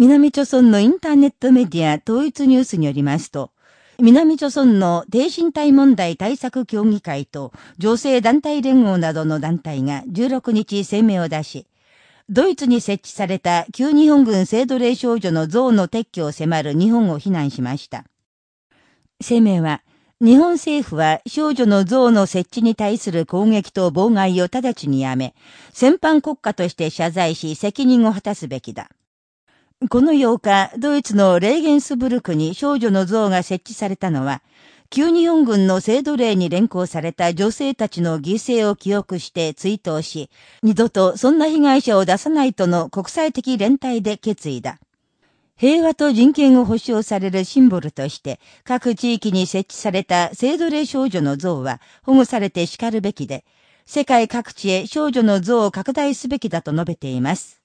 南朝村のインターネットメディア統一ニュースによりますと、南朝村の低身体問題対策協議会と女性団体連合などの団体が16日声明を出し、ドイツに設置された旧日本軍性奴隷少女の像の撤去を迫る日本を非難しました。声明は、日本政府は少女の像の設置に対する攻撃と妨害を直ちにやめ、戦犯国家として謝罪し責任を果たすべきだ。この8日、ドイツのレーゲンスブルクに少女の像が設置されたのは、旧日本軍の制度令に連行された女性たちの犠牲を記憶して追悼し、二度とそんな被害者を出さないとの国際的連帯で決意だ。平和と人権を保障されるシンボルとして、各地域に設置された性奴隷少女の像は保護されて叱るべきで、世界各地へ少女の像を拡大すべきだと述べています。